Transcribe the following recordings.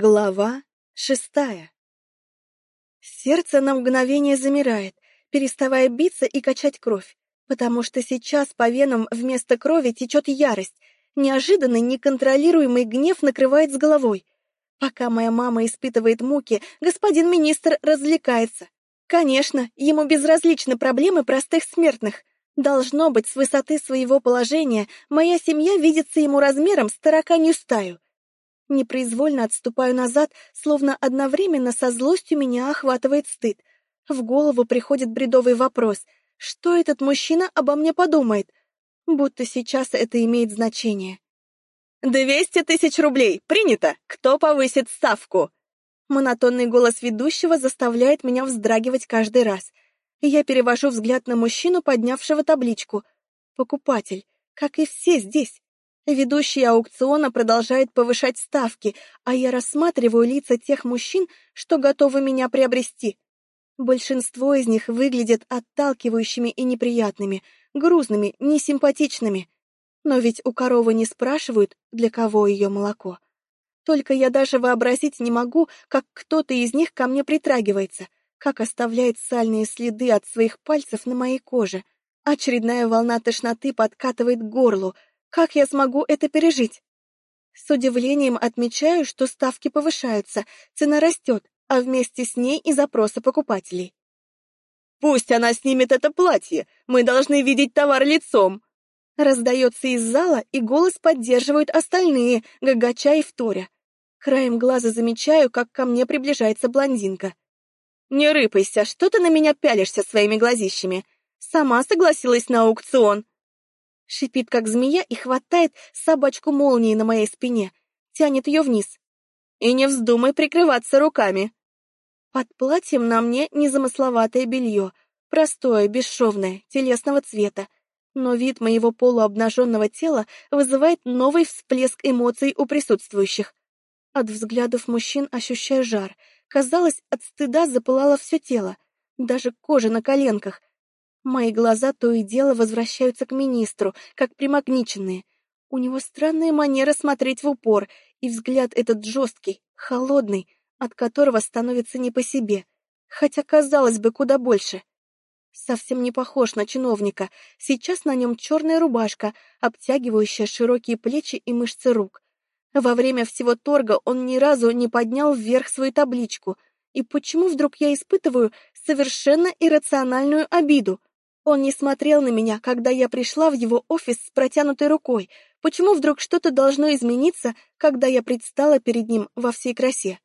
Глава шестая Сердце на мгновение замирает, переставая биться и качать кровь, потому что сейчас по венам вместо крови течет ярость, неожиданный неконтролируемый гнев накрывает с головой. Пока моя мама испытывает муки, господин министр развлекается. Конечно, ему безразличны проблемы простых смертных. Должно быть, с высоты своего положения моя семья видится ему размером с тараканью стаю — Непроизвольно отступаю назад, словно одновременно со злостью меня охватывает стыд. В голову приходит бредовый вопрос. Что этот мужчина обо мне подумает? Будто сейчас это имеет значение. «Двести тысяч рублей! Принято! Кто повысит ставку?» Монотонный голос ведущего заставляет меня вздрагивать каждый раз. Я перевожу взгляд на мужчину, поднявшего табличку. Покупатель, как и все здесь. Ведущий аукциона продолжает повышать ставки, а я рассматриваю лица тех мужчин, что готовы меня приобрести. Большинство из них выглядят отталкивающими и неприятными, грузными, несимпатичными. Но ведь у коровы не спрашивают, для кого ее молоко. Только я даже вообразить не могу, как кто-то из них ко мне притрагивается, как оставляет сальные следы от своих пальцев на моей коже. Очередная волна тошноты подкатывает к горлу — как я смогу это пережить? С удивлением отмечаю, что ставки повышаются, цена растет, а вместе с ней и запросы покупателей. «Пусть она снимет это платье! Мы должны видеть товар лицом!» Раздается из зала, и голос поддерживают остальные, гагача и вторя. Краем глаза замечаю, как ко мне приближается блондинка. «Не рыпайся, что ты на меня пялишься своими глазищами? Сама согласилась на аукцион. Шипит, как змея, и хватает собачку молнии на моей спине, тянет ее вниз. И не вздумай прикрываться руками. Под платьем на мне незамысловатое белье, простое, бесшовное, телесного цвета, но вид моего полуобнаженного тела вызывает новый всплеск эмоций у присутствующих. От взглядов мужчин ощущаю жар. Казалось, от стыда запылало все тело, даже кожа на коленках, Мои глаза то и дело возвращаются к министру, как примагниченные. У него странная манера смотреть в упор, и взгляд этот жесткий, холодный, от которого становится не по себе, хотя, казалось бы, куда больше. Совсем не похож на чиновника, сейчас на нем черная рубашка, обтягивающая широкие плечи и мышцы рук. Во время всего торга он ни разу не поднял вверх свою табличку. И почему вдруг я испытываю совершенно иррациональную обиду? Он не смотрел на меня, когда я пришла в его офис с протянутой рукой. Почему вдруг что-то должно измениться, когда я предстала перед ним во всей красе?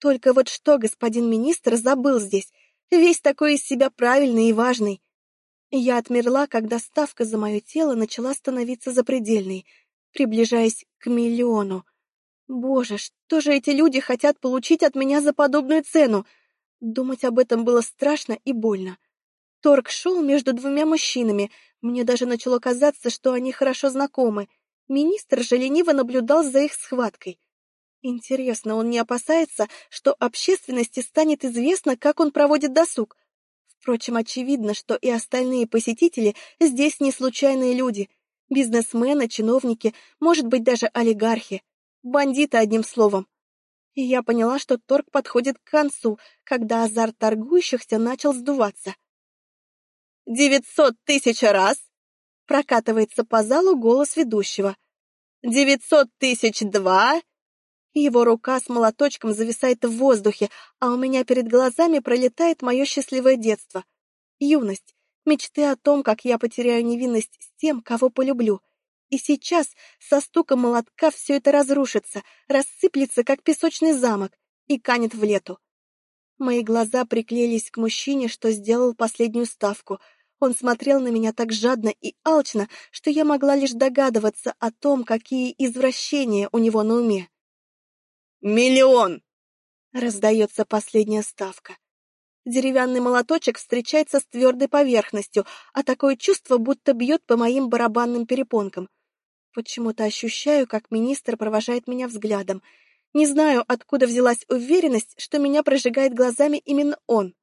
Только вот что господин министр забыл здесь, весь такой из себя правильный и важный. Я отмерла, когда ставка за мое тело начала становиться запредельной, приближаясь к миллиону. Боже, что же эти люди хотят получить от меня за подобную цену? Думать об этом было страшно и больно. Торг шел между двумя мужчинами. Мне даже начало казаться, что они хорошо знакомы. Министр же лениво наблюдал за их схваткой. Интересно, он не опасается, что общественности станет известно, как он проводит досуг? Впрочем, очевидно, что и остальные посетители здесь не случайные люди. Бизнесмены, чиновники, может быть, даже олигархи. Бандиты, одним словом. И я поняла, что торг подходит к концу, когда азарт торгующихся начал сдуваться. «Девятьсот тысяч раз!» Прокатывается по залу голос ведущего. «Девятьсот тысяч два!» Его рука с молоточком зависает в воздухе, а у меня перед глазами пролетает мое счастливое детство. Юность, мечты о том, как я потеряю невинность с тем, кого полюблю. И сейчас со стуком молотка все это разрушится, рассыплется, как песочный замок, и канет в лету. Мои глаза приклеились к мужчине, что сделал последнюю ставку — он смотрел на меня так жадно и алчно, что я могла лишь догадываться о том, какие извращения у него на уме. «Миллион!» — раздается последняя ставка. Деревянный молоточек встречается с твердой поверхностью, а такое чувство будто бьет по моим барабанным перепонкам. Почему-то ощущаю, как министр провожает меня взглядом. Не знаю, откуда взялась уверенность, что меня прожигает глазами именно он.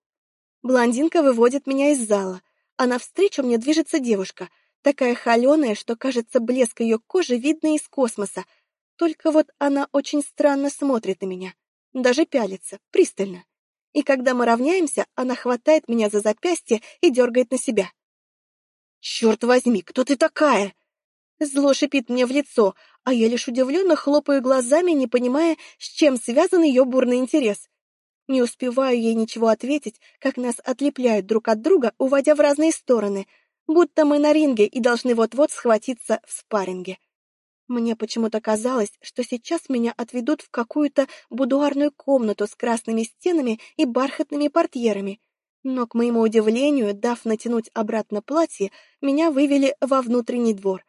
Блондинка выводит меня из зала — а навстречу мне движется девушка, такая холеная, что, кажется, блеск ее кожи видно из космоса. Только вот она очень странно смотрит на меня, даже пялится, пристально. И когда мы равняемся, она хватает меня за запястье и дергает на себя. «Черт возьми, кто ты такая?» Зло шипит мне в лицо, а я лишь удивленно хлопаю глазами, не понимая, с чем связан ее бурный интерес. Не успеваю ей ничего ответить, как нас отлепляют друг от друга, уводя в разные стороны, будто мы на ринге и должны вот-вот схватиться в спарринге. Мне почему-то казалось, что сейчас меня отведут в какую-то будуарную комнату с красными стенами и бархатными портьерами. Но, к моему удивлению, дав натянуть обратно платье, меня вывели во внутренний двор.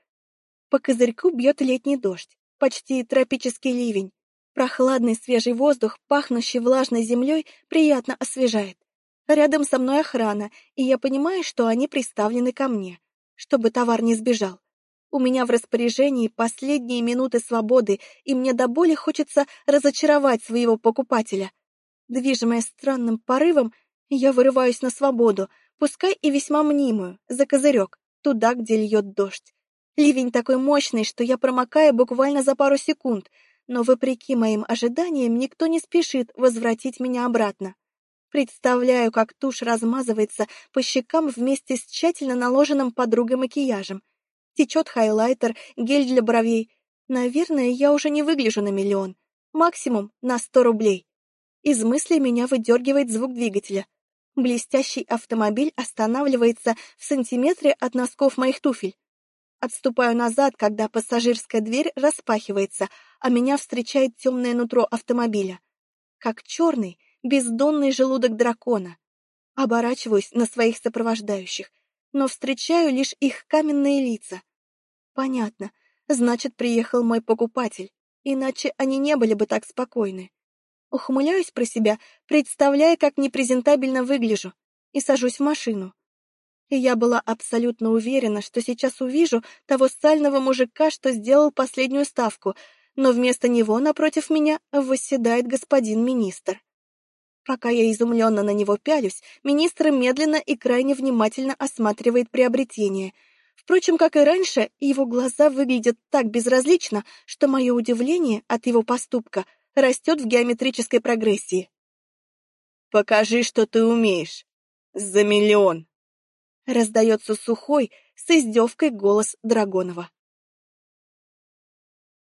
По козырьку бьет летний дождь, почти тропический ливень. Прохладный свежий воздух, пахнущий влажной землей, приятно освежает. Рядом со мной охрана, и я понимаю, что они приставлены ко мне, чтобы товар не сбежал. У меня в распоряжении последние минуты свободы, и мне до боли хочется разочаровать своего покупателя. Движимая странным порывом, я вырываюсь на свободу, пускай и весьма мнимую, за козырек, туда, где льет дождь. Ливень такой мощный, что я промокаю буквально за пару секунд, но, вопреки моим ожиданиям, никто не спешит возвратить меня обратно. Представляю, как тушь размазывается по щекам вместе с тщательно наложенным подругой макияжем. Течет хайлайтер, гель для бровей. Наверное, я уже не выгляжу на миллион. Максимум на сто рублей. Из мыслей меня выдергивает звук двигателя. Блестящий автомобиль останавливается в сантиметре от носков моих туфель. Отступаю назад, когда пассажирская дверь распахивается, а меня встречает темное нутро автомобиля. Как черный, бездонный желудок дракона. Оборачиваюсь на своих сопровождающих, но встречаю лишь их каменные лица. Понятно, значит, приехал мой покупатель, иначе они не были бы так спокойны. Ухмыляюсь про себя, представляя, как непрезентабельно выгляжу, и сажусь в машину. И я была абсолютно уверена, что сейчас увижу того сального мужика, что сделал последнюю ставку, но вместо него напротив меня восседает господин министр. Пока я изумленно на него пялюсь, министр медленно и крайне внимательно осматривает приобретение. Впрочем, как и раньше, его глаза выглядят так безразлично, что мое удивление от его поступка растет в геометрической прогрессии. «Покажи, что ты умеешь. За миллион!» Раздается сухой, с издевкой голос Драгонова.